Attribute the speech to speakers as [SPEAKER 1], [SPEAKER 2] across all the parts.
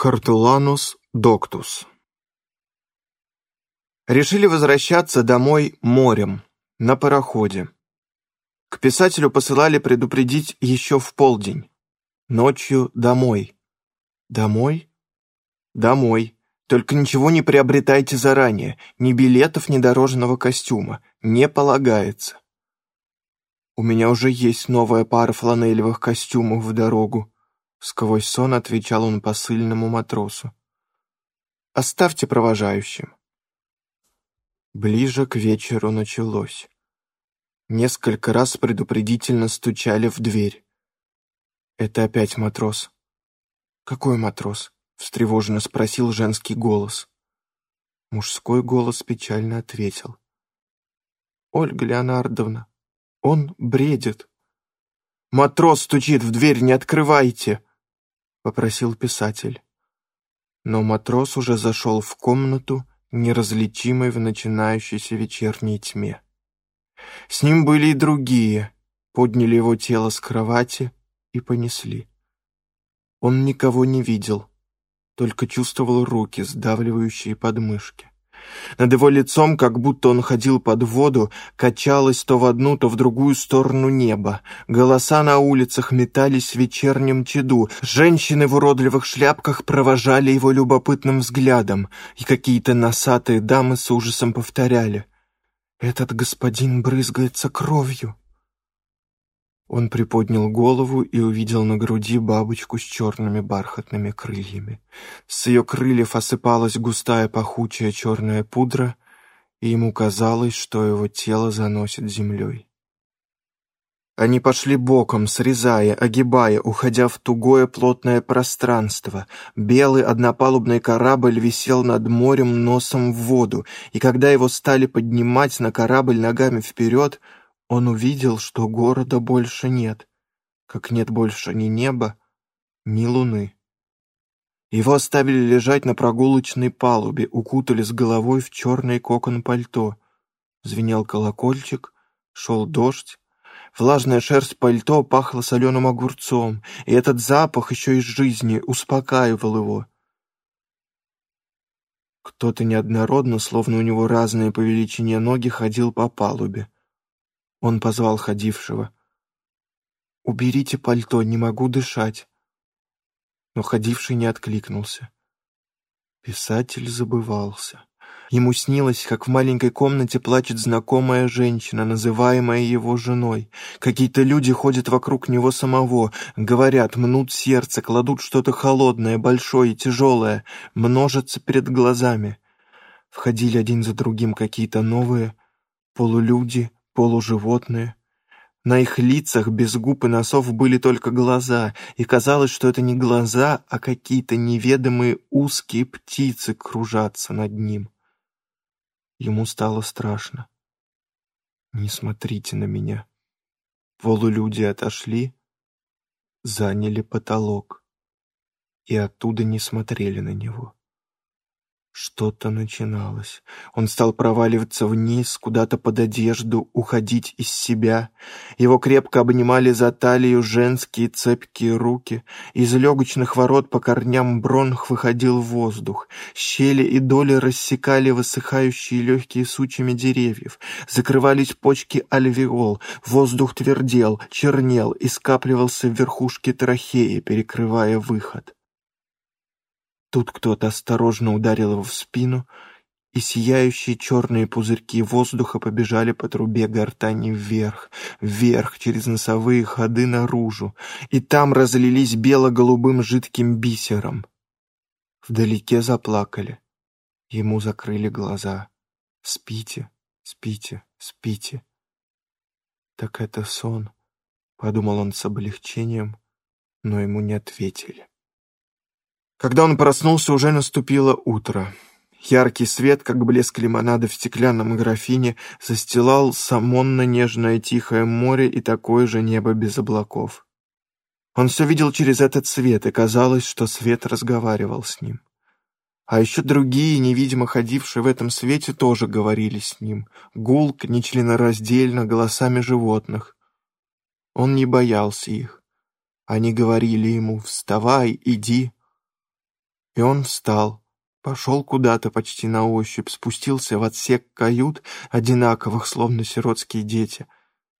[SPEAKER 1] Хартуланус доктус. Решили возвращаться домой морем, на пароходе. К писателю посылали предупредить еще в полдень. Ночью домой. Домой? Домой. Только ничего не приобретайте заранее, ни билетов, ни дорожного костюма. Не полагается. У меня уже есть новая пара фланелевых костюмов в дорогу. Сквозь сон отвечал он посыльному матросу. «Оставьте провожающим». Ближе к вечеру началось. Несколько раз предупредительно стучали в дверь. Это опять матрос. «Какой матрос?» — встревоженно спросил женский голос. Мужской голос печально ответил. «Ольга Леонардовна, он бредит». «Матрос стучит в дверь, не открывайте!» — попросил писатель. Но матрос уже зашел в комнату, неразличимой в начинающейся вечерней тьме. С ним были и другие, подняли его тело с кровати и понесли. Он никого не видел, только чувствовал руки, сдавливающие подмышки. Над его лицом, как будто он ходил под воду, качалось то в одну, то в другую сторону неба. Голоса на улицах метались в вечернем чаду. Женщины в уродливых шляпках провожали его любопытным взглядом, и какие-то носатые дамы с ужасом повторяли. «Этот господин брызгается кровью». Он приподнял голову и увидел на груди бабочку с черными бархатными крыльями. С ее крыльев осыпалась густая пахучая черная пудра, и ему казалось, что его тело заносит землей. Они пошли боком, срезая, огибая, уходя в тугое плотное пространство. Белый однопалубный корабль висел над морем носом в воду, и когда его стали поднимать на корабль ногами вперед — он увидел, что города больше нет, как нет больше ни неба, ни луны. Его оставили лежать на прогулочной палубе, укутали с головой в черный кокон пальто. Звенел колокольчик, шел дождь. Влажная шерсть пальто пахла соленым огурцом, и этот запах еще из жизни успокаивал его. Кто-то неоднородно, словно у него разные по величине ноги, ходил по палубе. Он позвал ходившего. «Уберите пальто, не могу дышать». Но ходивший не откликнулся. Писатель забывался. Ему снилось, как в маленькой комнате плачет знакомая женщина, называемая его женой. Какие-то люди ходят вокруг него самого, говорят, мнут сердце, кладут что-то холодное, большое и тяжелое, множатся перед глазами. Входили один за другим какие-то новые полулюди, полуживотные. На их лицах без губ и носов были только глаза, и казалось, что это не глаза, а какие-то неведомые узкие птицы кружатся над ним. Ему стало страшно. «Не смотрите на меня». Полулюди отошли, заняли потолок и оттуда не смотрели на него. Что-то начиналось. Он стал проваливаться вниз, куда-то под одежду, уходить из себя. Его крепко обнимали за талию женские цепкие руки. Из легочных ворот по корням бронх выходил воздух. Щели и доли рассекали высыхающие легкие сучьями деревьев. Закрывались почки альвеол. Воздух твердел, чернел и скапливался в верхушке трахеи, перекрывая выход. Тут кто-то осторожно ударил его в спину, и сияющие черные пузырьки воздуха побежали по трубе гортани вверх, вверх, через носовые ходы наружу, и там разлились бело-голубым жидким бисером. Вдалеке заплакали. Ему закрыли глаза. «Спите, спите, спите». «Так это сон», — подумал он с облегчением, но ему не ответили. Когда он проснулся, уже наступило утро. Яркий свет, как блеск лимонада в стеклянном графине, застилал самонно-нежное тихое море и такое же небо без облаков. Он все видел через этот свет, и казалось, что свет разговаривал с ним. А еще другие, невидимо ходившие в этом свете, тоже говорили с ним, гулко, нечленораздельно, голосами животных. Он не боялся их. Они говорили ему «Вставай, иди». И он встал, пошел куда-то почти на ощупь, спустился в отсек кают, одинаковых, словно сиротские дети.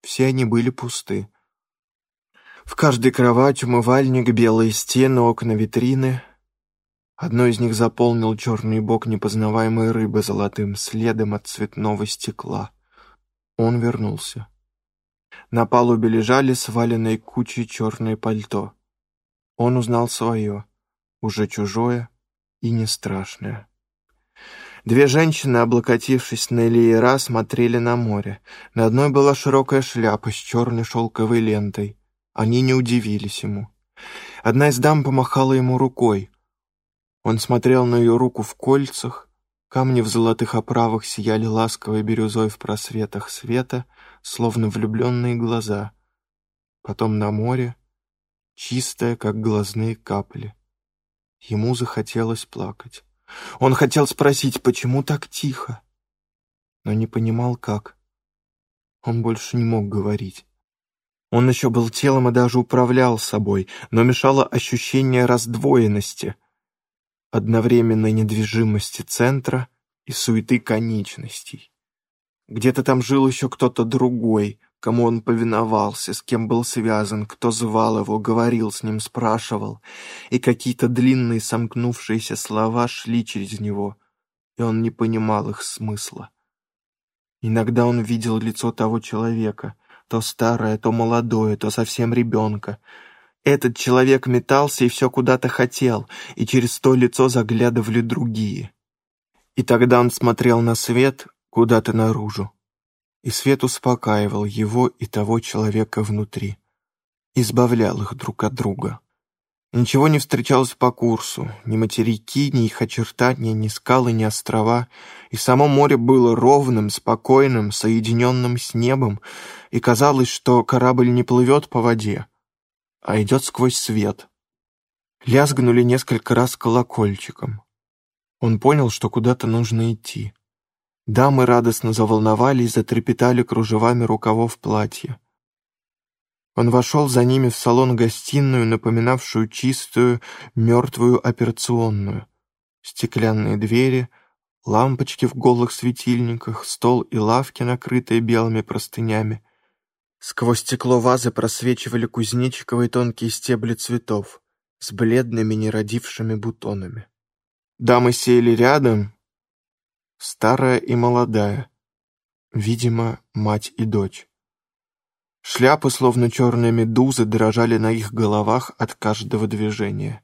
[SPEAKER 1] Все они были пусты. В каждой кровать умывальник, белые стены, окна, витрины. Одно из них заполнил черный бок непознаваемой рыбы золотым следом от цветного стекла. Он вернулся. На палубе лежали сваленные кучей черное пальто. Он узнал свое, уже чужое и не страшное. Две женщины, облокотившись на леера, смотрели на море. На одной была широкая шляпа с черной шелковой лентой. Они не удивились ему. Одна из дам помахала ему рукой. Он смотрел на ее руку в кольцах, камни в золотых оправах сияли ласковой бирюзой в просветах света, словно влюбленные глаза. Потом на море, чистое, как глазные капли. Ему захотелось плакать. Он хотел спросить, почему так тихо, но не понимал, как. Он больше не мог говорить. Он еще был телом и даже управлял собой, но мешало ощущение раздвоенности, одновременной недвижимости центра и суеты конечностей. Где-то там жил еще кто-то другой, кому он повиновался, с кем был связан, кто звал его, говорил с ним, спрашивал, и какие-то длинные сомкнувшиеся слова шли через него, и он не понимал их смысла. Иногда он видел лицо того человека, то старое, то молодое, то совсем ребенка. Этот человек метался и все куда-то хотел, и через то лицо заглядывали другие. И тогда он смотрел на свет куда-то наружу, и свет успокаивал его и того человека внутри, избавлял их друг от друга. Ничего не встречалось по курсу, ни материки, ни их очертания, ни скалы, ни острова, и само море было ровным, спокойным, соединенным с небом, и казалось, что корабль не плывет по воде, а идет сквозь свет. Лязгнули несколько раз колокольчиком. Он понял, что куда-то нужно идти. Дамы радостно заволновались, затрепетали кружевами рукавов платья. Он вошел за ними в салон-гостиную, напоминавшую чистую, мертвую операционную. Стеклянные двери, лампочки в голых светильниках, стол и лавки, накрытые белыми простынями. Сквозь стекло вазы просвечивали кузнечиковые тонкие стебли цветов с бледными неродившими бутонами. Дамы сели рядом, старая и молодая, видимо, мать и дочь. Шляпы, словно черные медузы, дрожали на их головах от каждого движения.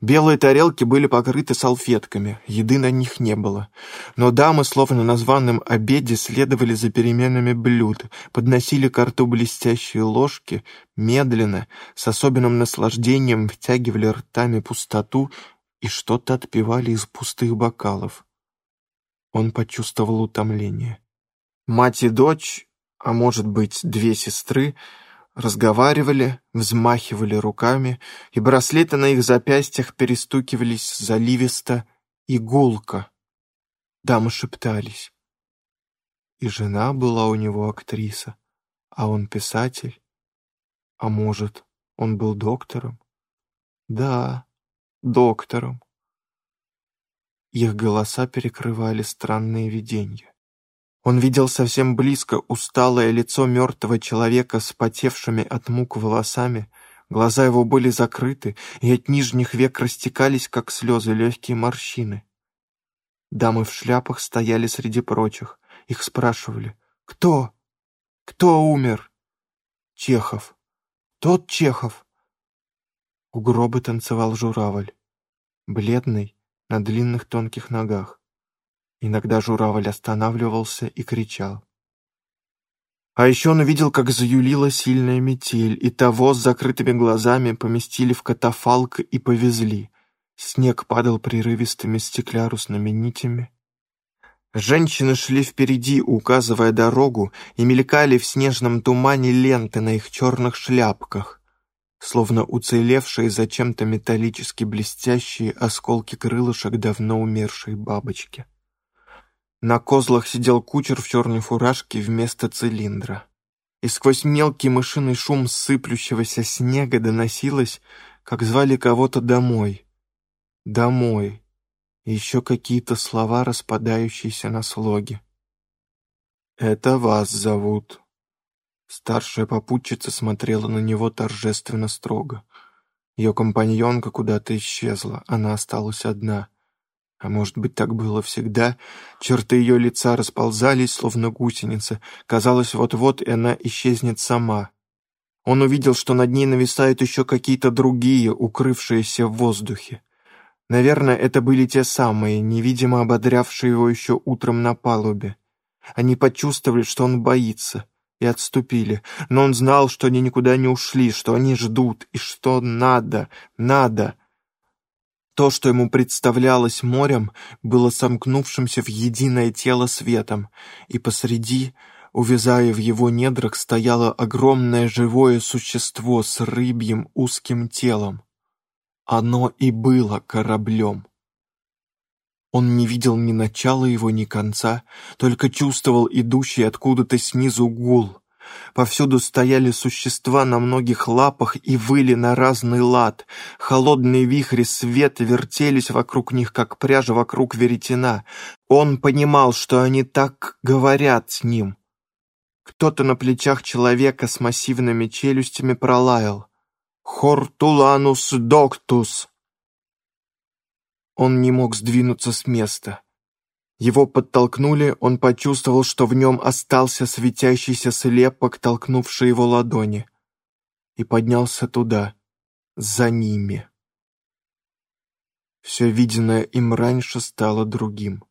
[SPEAKER 1] Белые тарелки были покрыты салфетками, еды на них не было. Но дамы, словно на званом обеде, следовали за переменами блюд, подносили к рту блестящие ложки, медленно, с особенным наслаждением втягивали ртами пустоту и что-то отпивали из пустых бокалов. Он почувствовал утомление. Мать и дочь а может быть, две сестры, разговаривали, взмахивали руками, и браслеты на их запястьях перестукивались заливисто и гулко. Дамы шептались. И жена была у него актриса, а он писатель. А может, он был доктором? Да, доктором. Их голоса перекрывали странные видения. Он видел совсем близко усталое лицо мертвого человека с потевшими от мук волосами, глаза его были закрыты, и от нижних век растекались, как слезы, легкие морщины. Дамы в шляпах стояли среди прочих. Их спрашивали «Кто? Кто умер?» «Чехов. Тот Чехов». У гроба танцевал журавль, бледный, на длинных тонких ногах. Иногда журавль останавливался и кричал. А еще он увидел, как заюлила сильная метель, и того с закрытыми глазами поместили в катафалк и повезли. Снег падал прерывистыми стеклярусными нитями. Женщины шли впереди, указывая дорогу, и мелькали в снежном тумане ленты на их черных шляпках, словно уцелевшие зачем-то металлически блестящие осколки крылышек давно умершей бабочки. На козлах сидел кучер в черной фуражке вместо цилиндра. И сквозь мелкий мышиный шум сыплющегося снега доносилось, как звали кого-то домой. домой, и еще какие-то слова, распадающиеся на слоги. «Это вас зовут». Старшая попутчица смотрела на него торжественно строго. Ее компаньонка куда-то исчезла, она осталась одна. А может быть, так было всегда? Черты ее лица расползались, словно гусеница. Казалось, вот-вот и она исчезнет сама. Он увидел, что над ней нависают еще какие-то другие, укрывшиеся в воздухе. Наверное, это были те самые, невидимо ободрявшие его еще утром на палубе. Они почувствовали, что он боится, и отступили, но он знал, что они никуда не ушли, что они ждут, и что надо, надо. То, что ему представлялось морем, было сомкнувшимся в единое тело светом, и посреди, увязая в его недрах, стояло огромное живое существо с рыбьим узким телом. Оно и было кораблем. Он не видел ни начала его, ни конца, только чувствовал идущий откуда-то снизу гул. Повсюду стояли существа на многих лапах и выли на разный лад. Холодные вихри света вертелись вокруг них, как пряжа вокруг веретена. Он понимал, что они так говорят с ним. Кто-то на плечах человека с массивными челюстями пролаял. «Хортуланус доктус!» Он не мог сдвинуться с места. Его подтолкнули, он почувствовал, что в нем остался светящийся слепок, толкнувший его ладони, и поднялся туда, за ними. Все виденное им раньше стало другим.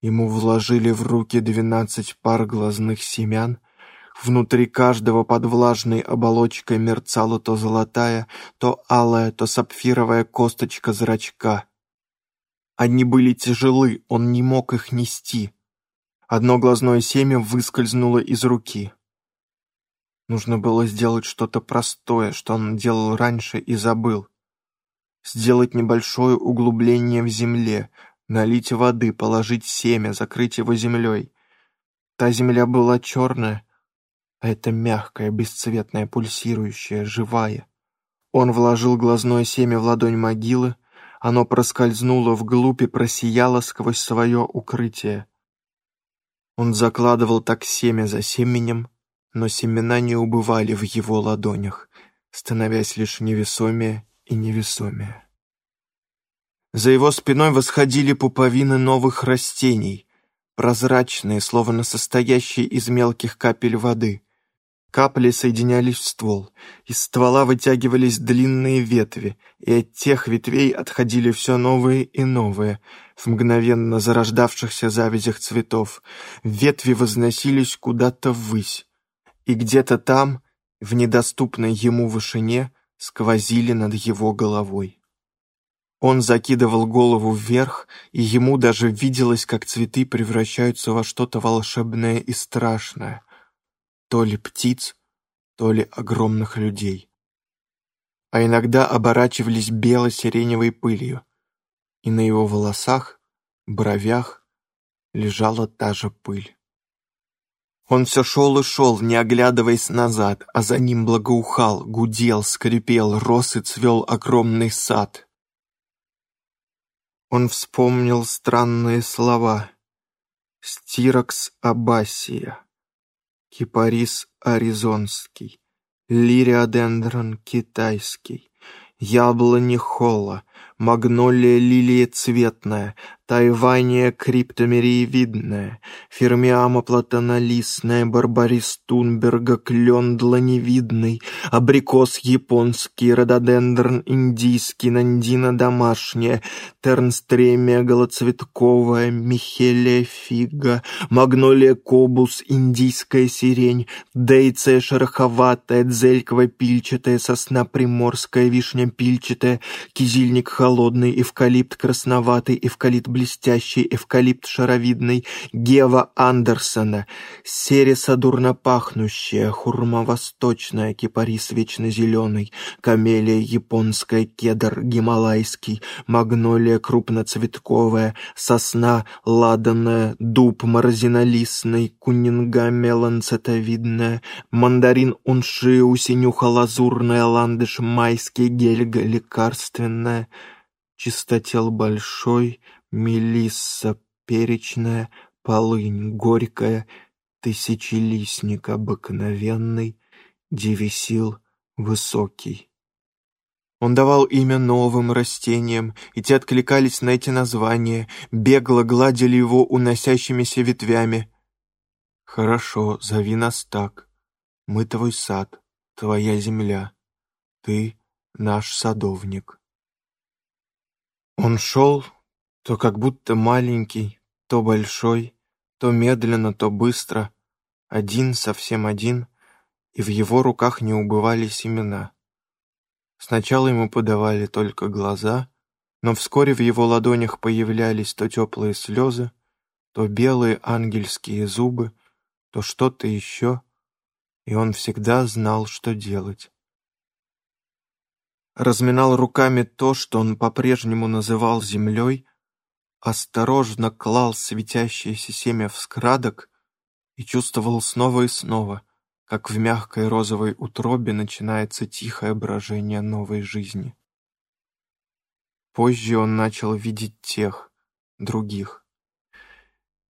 [SPEAKER 1] Ему вложили в руки двенадцать пар глазных семян — Внутри каждого под влажной оболочкой мерцала то золотая, то алая, то сапфировая косточка зрачка. Они были тяжелы, он не мог их нести. Одно глазное семя выскользнуло из руки. Нужно было сделать что-то простое, что он делал раньше и забыл. Сделать небольшое углубление в земле, налить воды, положить семя, закрыть его землей. Та земля была черная, а это мягкая, бесцветная, пульсирующая, живая. Он вложил глазное семя в ладонь могилы, оно проскользнуло вглубь и просияло сквозь свое укрытие. Он закладывал так семя за семенем, но семена не убывали в его ладонях, становясь лишь невесомее и невесомее. За его спиной восходили пуповины новых растений, прозрачные, словно состоящие из мелких капель воды. Капли соединялись в ствол, из ствола вытягивались длинные ветви, и от тех ветвей отходили все новые и новые, в мгновенно зарождавшихся завязях цветов. Ветви возносились куда-то ввысь, и где-то там, в недоступной ему вышине, сквозили над его головой. Он закидывал голову вверх, и ему даже виделось, как цветы превращаются во что-то волшебное и страшное — то ли птиц, то ли огромных людей. А иногда оборачивались бело-сиреневой пылью, и на его волосах, бровях лежала та же пыль. Он все шел и шел, не оглядываясь назад, а за ним благоухал, гудел, скрипел, рос и цвел огромный сад. Он вспомнил странные слова. «Стирокс абасия», кипарис аризонский, лириодендрон китайский, яблони холла, магнолия лилия цветная, тайвания криптомериевидная, фермиама платонолистная, барбарис тунберга, клен дланевидный, абрикос японский, рододендрон индийский, нандина домашняя, тернстремия голоцветковая, михелия фига, магнолия кобус, индийская сирень, дейция шероховатая, дзельковая пильчатая, сосна приморская, вишня пильчатая, кизильник холодный, эвкалипт красноватый, эвкалипт блестящий, эвкалипт шаровидный, Гева Андерсона, сереса дурно пахнущая, хурма восточная, кипарис вечно зеленый, камелия японская, кедр гималайский, магнолия крупноцветковая, сосна ладанная, дуб морозинолистный, кунинга меланцетовидная, мандарин уншиу, синюха лазурная, ландыш майский, гельга лекарственная — чистотел большой, мелисса перечная, полынь горькая, тысячелистник обыкновенный, девесил высокий. Он давал имя новым растениям, и те откликались на эти названия, бегло гладили его уносящимися ветвями. «Хорошо, зови нас так. Мы твой сад, твоя земля. Ты наш садовник». Он шел, то как будто маленький, то большой, то медленно, то быстро, один, совсем один, и в его руках не убывали семена. Сначала ему подавали только глаза, но вскоре в его ладонях появлялись то теплые слезы, то белые ангельские зубы, то что-то еще, и он всегда знал, что делать. Разминал руками то, что он по-прежнему называл землей, осторожно клал светящееся семя в скрадок и чувствовал снова и снова — как в мягкой розовой утробе начинается тихое брожение новой жизни. Позже он начал видеть тех, других.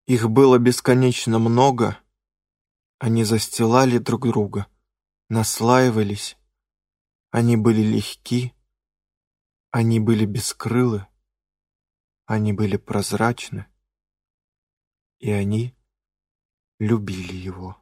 [SPEAKER 1] Их было бесконечно много, они застилали друг друга, наслаивались, они были легки, они были бескрылы, они были прозрачны, и они любили его.